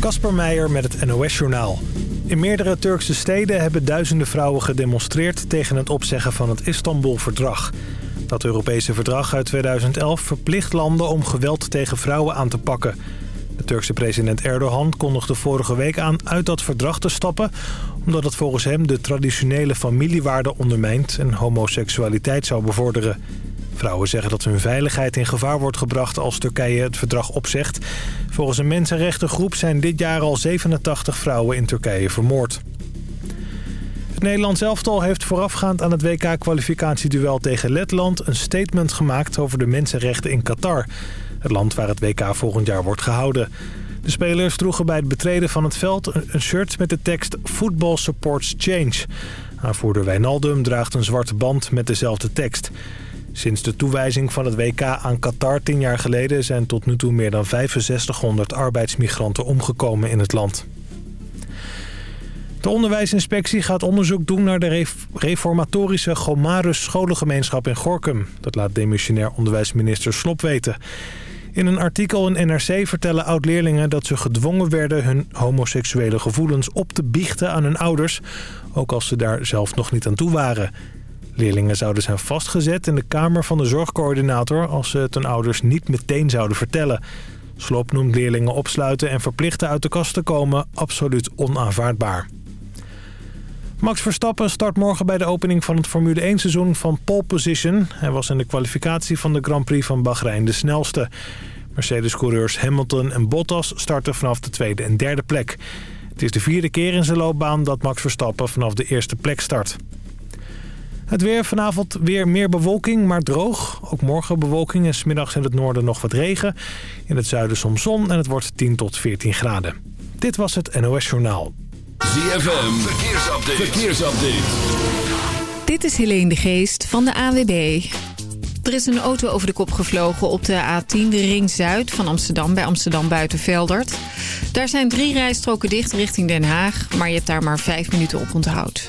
Kasper Meijer met het NOS-journaal. In meerdere Turkse steden hebben duizenden vrouwen gedemonstreerd... tegen het opzeggen van het Istanbul-verdrag. Dat Europese verdrag uit 2011 verplicht landen om geweld tegen vrouwen aan te pakken. De Turkse president Erdogan kondigde vorige week aan uit dat verdrag te stappen... omdat het volgens hem de traditionele familiewaarden ondermijnt... en homoseksualiteit zou bevorderen. Vrouwen zeggen dat hun veiligheid in gevaar wordt gebracht als Turkije het verdrag opzegt. Volgens een mensenrechtengroep zijn dit jaar al 87 vrouwen in Turkije vermoord. Het Nederlands elftal heeft voorafgaand aan het WK-kwalificatieduel tegen Letland... een statement gemaakt over de mensenrechten in Qatar. Het land waar het WK volgend jaar wordt gehouden. De spelers droegen bij het betreden van het veld een shirt met de tekst Football Supports Change. Aanvoerder Wijnaldum draagt een zwarte band met dezelfde tekst. Sinds de toewijzing van het WK aan Qatar tien jaar geleden... zijn tot nu toe meer dan 6500 arbeidsmigranten omgekomen in het land. De onderwijsinspectie gaat onderzoek doen naar de reformatorische Gomarus scholengemeenschap in Gorkum. Dat laat demissionair onderwijsminister Slop weten. In een artikel in NRC vertellen oud-leerlingen dat ze gedwongen werden hun homoseksuele gevoelens op te biechten aan hun ouders. Ook als ze daar zelf nog niet aan toe waren. Leerlingen zouden zijn vastgezet in de kamer van de zorgcoördinator... als ze het hun ouders niet meteen zouden vertellen. Slop noemt leerlingen opsluiten en verplichten uit de kast te komen absoluut onaanvaardbaar. Max Verstappen start morgen bij de opening van het Formule 1-seizoen van pole position. Hij was in de kwalificatie van de Grand Prix van Bahrein de snelste. Mercedes-coureurs Hamilton en Bottas starten vanaf de tweede en derde plek. Het is de vierde keer in zijn loopbaan dat Max Verstappen vanaf de eerste plek start. Het weer vanavond weer meer bewolking, maar droog. Ook morgen bewolking en smiddags in het noorden nog wat regen. In het zuiden soms zon en het wordt 10 tot 14 graden. Dit was het NOS Journaal. ZFM, verkeersupdate. verkeersupdate. Dit is Helene de Geest van de AWB. Er is een auto over de kop gevlogen op de A10, de Ring Zuid van Amsterdam... bij Amsterdam Buitenveldert. Daar zijn drie rijstroken dicht richting Den Haag... maar je hebt daar maar vijf minuten op onthoud.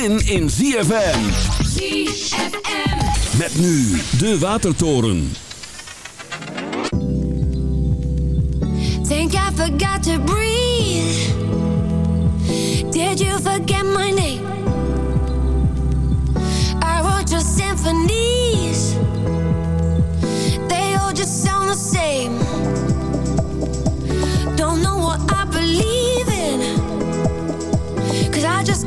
zin in ZFM. ZFM. Met nu de Watertoren. Think I forgot to breathe. Did you forget my name? I wrote your symphonies. They all just sound the same. Don't know what I believe in. Cause I just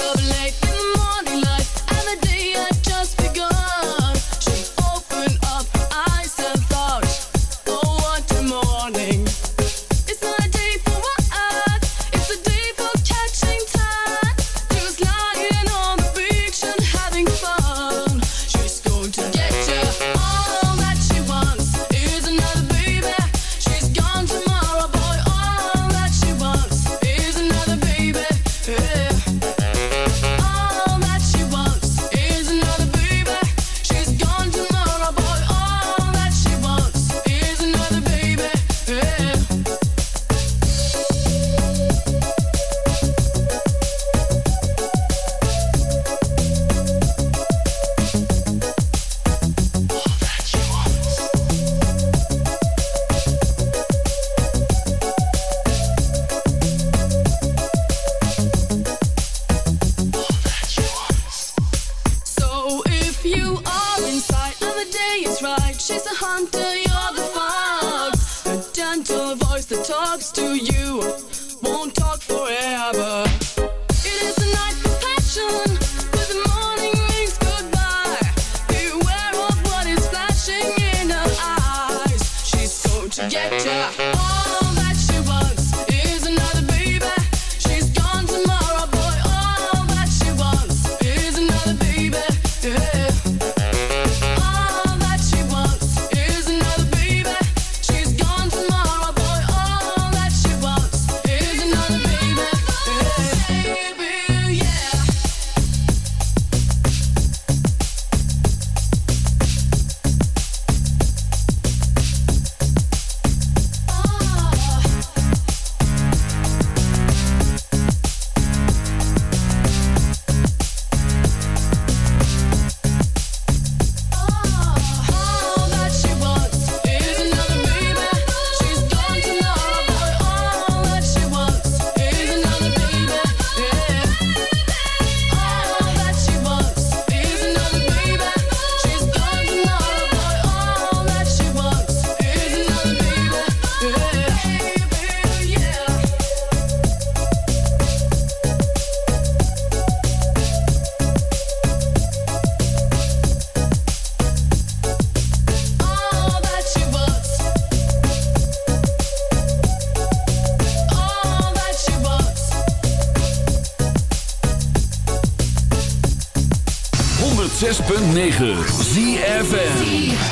up late 106.9 ZFM.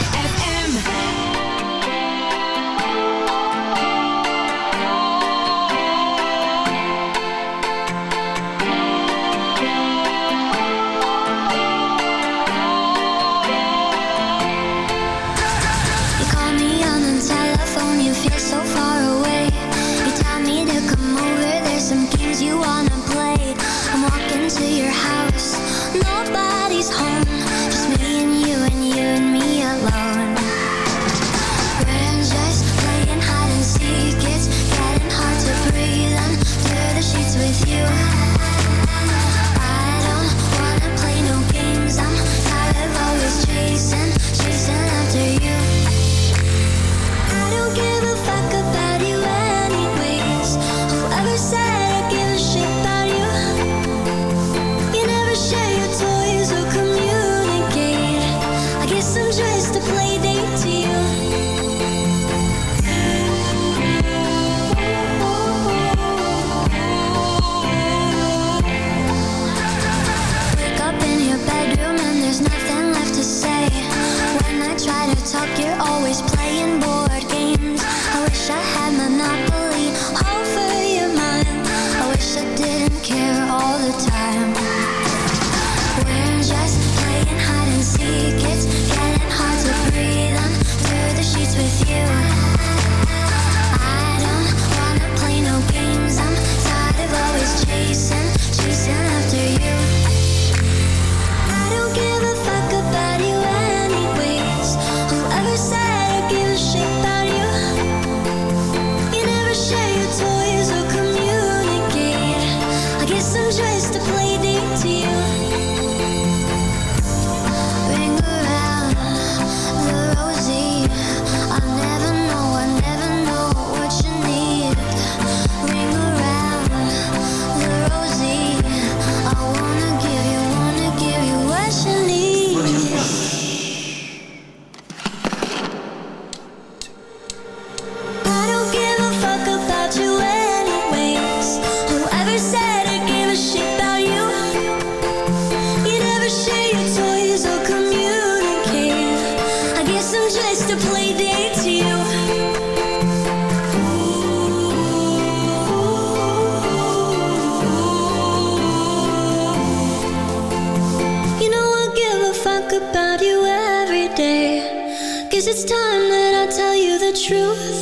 Guess it's time that I tell you the truth.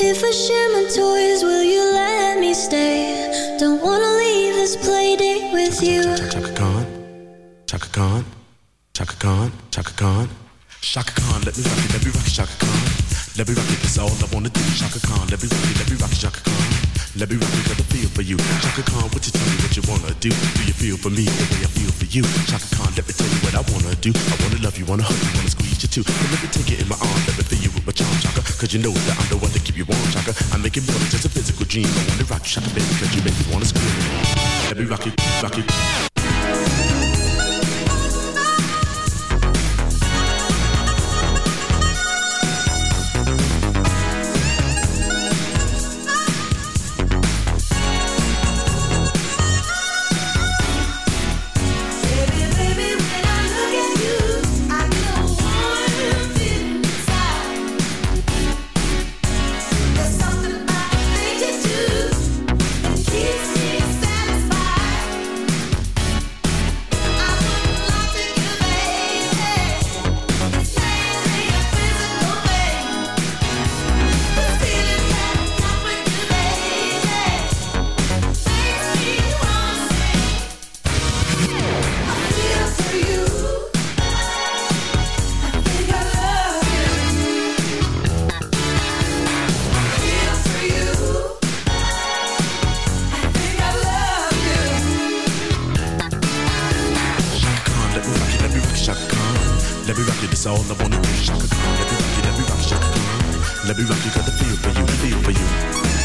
If I share my toys, will you let me stay? Don't wanna leave this play date with you. Chaka Khan, Chaka Khan, Chaka Khan, Chaka Khan, Shaka Khan, let me rock it, let me rock it, Shaka Khan. Let me rock it, that's all I wanna do. Shaka Khan, let me rock it, let me rock it, Shaka Khan. Let me rock it, got a feel for you. Shaka Khan, what you tell me what you wanna do? Do you feel for me the way I feel for you? Shaka Khan, let me tell you what I wanna do. I wanna love you, wanna hug you, wanna squeeze you too. And let me take it in my arms, let me feel you with my charm, Shaka. Cause you know that I'm the one to keep you warm, chaka. I make it more than just a physical dream. I wanna rock you, Shaka, baby, cause you make me wanna scream. Let me rock it, rock it. Let me rock it, that's all I wanna do. Shaka let me rock it, let me rock Khan. Let me rock it, got the feel for you, feel for you.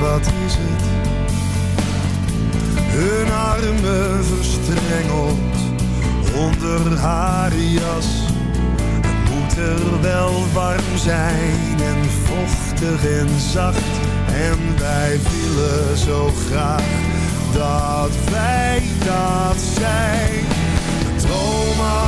wat is het? Hun armen verstrengeld onder haar jas. Het moet er wel warm zijn en vochtig en zacht. En wij willen zo graag dat wij dat zijn. Dromen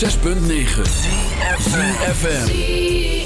106.9 CFFM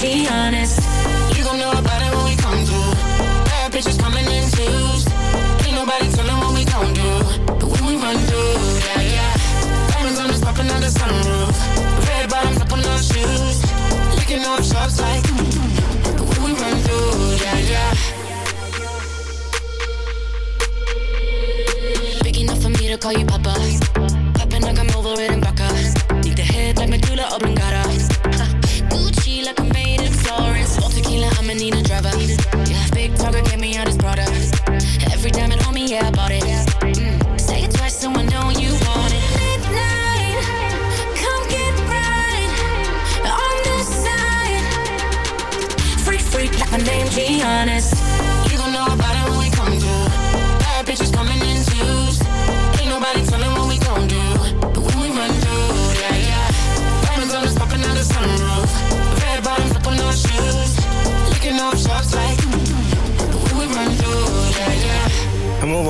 be honest. You gon' know about it when we come through. Bad bitches coming in twos. Ain't nobody telling what we gon' do. But when we run through, yeah, yeah. Diamonds on us popping out the sunroof. Red bottoms up on our shoes. Licking off shops like. Mm, mm, mm. But when we run through, yeah, yeah. Big enough for me to call you papa. Popping like I'm over it in Baca. Need the head like medulla oblongata get me out of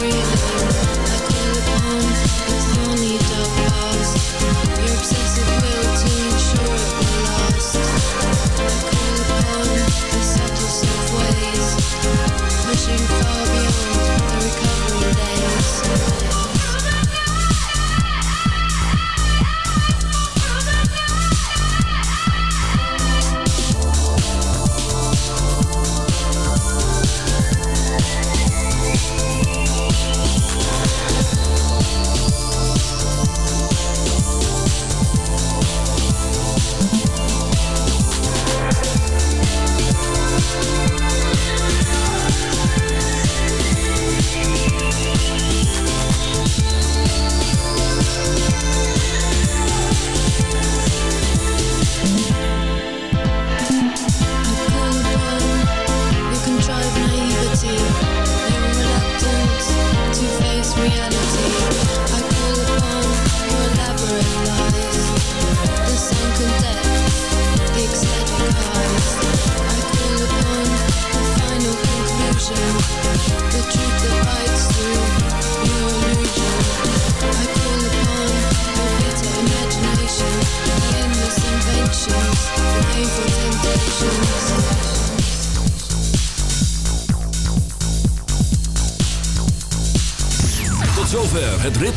breathing